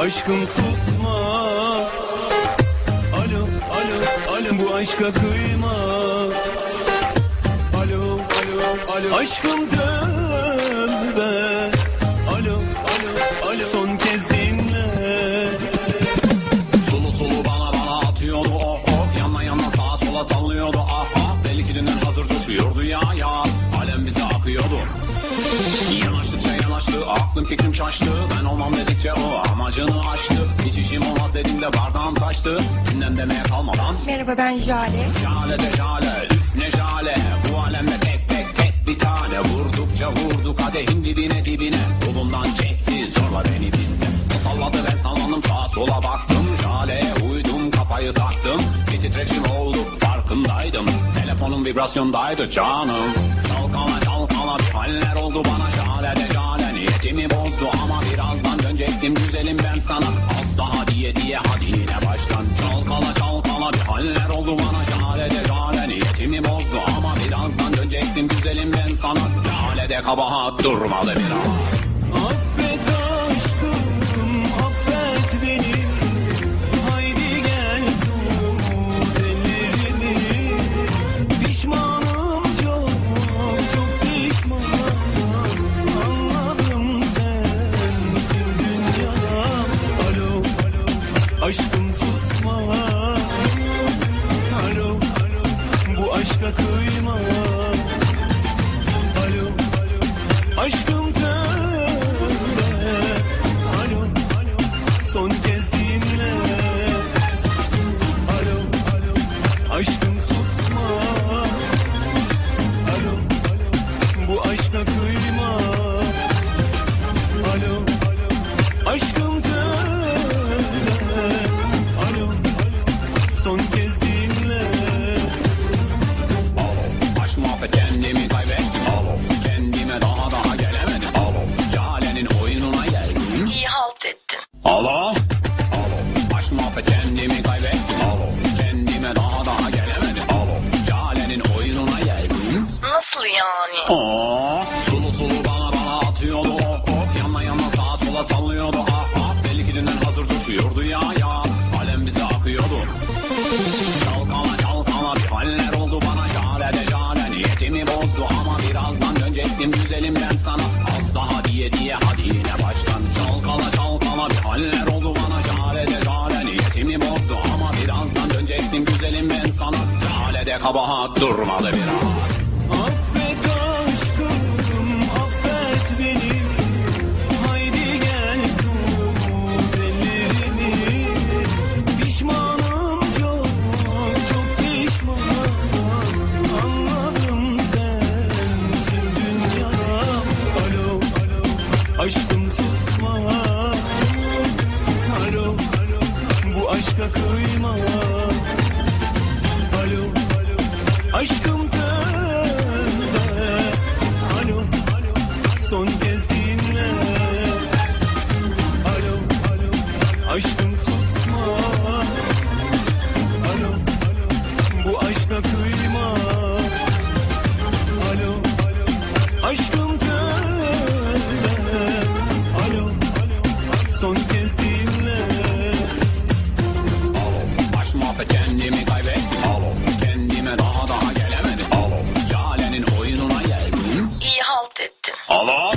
Aşkım susma. Alo alo alo bu aşka kıyma. Alo alo alo. Aşkım tövbe Alo alo alo. Son kez dinle. Sulu sulu bana bana atıyordu oh oh. Yanına yanına sağa sola sallıyordu ah ah. Belli ki dünden hazır coşuyordu ya ya. Alem bize akıyordu Yanaştıkça yanaştı aklım fikrim şaştı. Ben olmam dedikçe o amacını aştı Hiç işim olmaz dediğimde bardağım taştı. Günden demeye kalmadan. Merhaba ben Jale. Şale de şale üf ne şale Bu alemde tek tek tek bir tane. Vurdukça vurdu kadehin dibine dibine. Kolumdan çekti zorla beni piste O salladı ben sallandım sağa sola baktım. Şaleye uydum kafayı taktım. Bir titreşim oldu farkındaydım. Telefonum vibrasyondaydı canım. Çalkala çalkala bir haller oldu bana Şale de şale niyetimi bozdu Ama birazdan dönecektim güzelim ben sana. Az daha diye diye hadi yine baştan. Çalkala çalkala bir haller oldu bana Şale de şale niyetimi bozdu Ama birazdan dönecektim güzelim ben sana. Şale de kabahat durmadı biraz aşkım susma Alo alo. Bu aşka kıyma kendime daha daha gelemedim. Alo Jale'nin oyununa geldim Nasıl yani? Aa, sulu sulu bana bana atıyordu. Oh oh Yanına yanına sağa sola sallıyordu. Ah ah Belli ki dünden hazır coşuyordu ya ya. Alem bize akıyordu. Çalkala çalkala bir haller oldu bana. Şale de şale niyetimi bozdu. Ama birazdan dönecektim güzelim ben sana. Az daha diye diye hadi yine baştan güzelim ben sana Şale de kabahat durmadı biraz Affet aşkım, affet beni. Haydi gel tut. Pişmanım çok, çok pişmanım. Anladım sen sürdün yana. Alo, alo, aşkım susma. Alo, alo, bu aşka kıyma. Daha